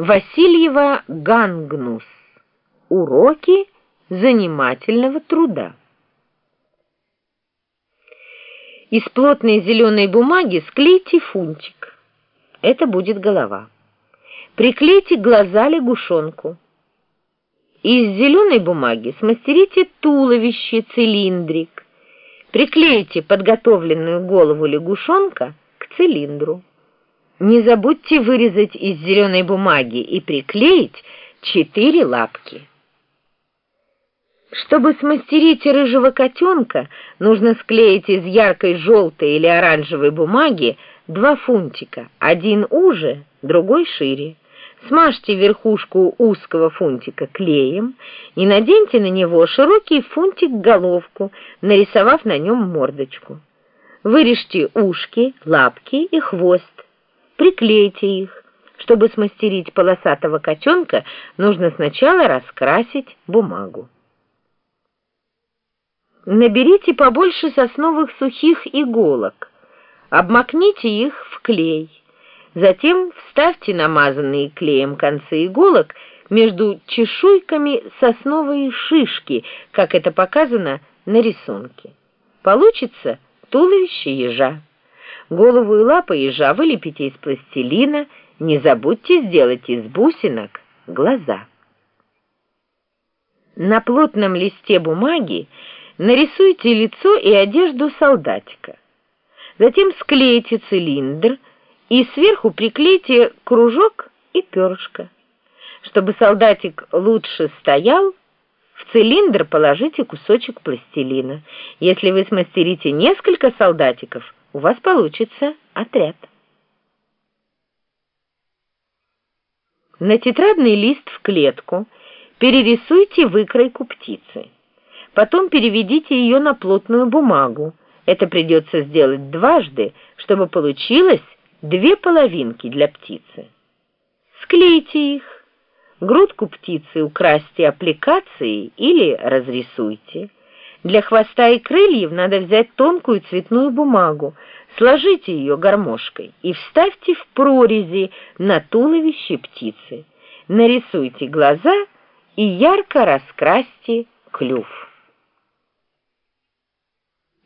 Васильева Гангнус. Уроки занимательного труда. Из плотной зеленой бумаги склейте фунтик. Это будет голова. Приклейте глаза лягушонку. Из зеленой бумаги смастерите туловище, цилиндрик. Приклейте подготовленную голову лягушонка к цилиндру. Не забудьте вырезать из зеленой бумаги и приклеить четыре лапки. Чтобы смастерить рыжего котенка, нужно склеить из яркой желтой или оранжевой бумаги два фунтика, один уже, другой шире. Смажьте верхушку узкого фунтика клеем и наденьте на него широкий фунтик-головку, нарисовав на нем мордочку. Вырежьте ушки, лапки и хвост. Приклейте их. Чтобы смастерить полосатого котенка, нужно сначала раскрасить бумагу. Наберите побольше сосновых сухих иголок, обмакните их в клей. Затем вставьте намазанные клеем концы иголок между чешуйками сосновой шишки, как это показано на рисунке. Получится туловище ежа. Голову и лапы ежа вылепите из пластилина, не забудьте сделать из бусинок глаза. На плотном листе бумаги нарисуйте лицо и одежду солдатика. Затем склейте цилиндр, и сверху приклейте кружок и перышко. Чтобы солдатик лучше стоял, в цилиндр положите кусочек пластилина. Если вы смастерите несколько солдатиков, у вас получится отряд. На тетрадный лист в клетку перерисуйте выкройку птицы. Потом переведите ее на плотную бумагу. Это придется сделать дважды, чтобы получилось две половинки для птицы. Склейте их. Грудку птицы украсьте аппликацией или разрисуйте. Для хвоста и крыльев надо взять тонкую цветную бумагу, сложите ее гармошкой и вставьте в прорези на туловище птицы. Нарисуйте глаза и ярко раскрасьте клюв.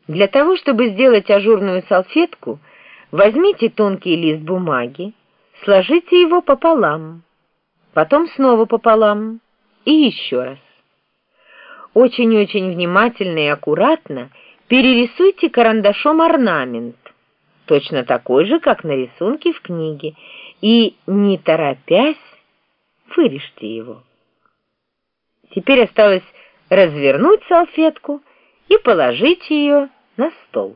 Для того, чтобы сделать ажурную салфетку, Возьмите тонкий лист бумаги, сложите его пополам, потом снова пополам и еще раз. Очень-очень внимательно и аккуратно перерисуйте карандашом орнамент, точно такой же, как на рисунке в книге, и, не торопясь, вырежьте его. Теперь осталось развернуть салфетку и положить ее на стол.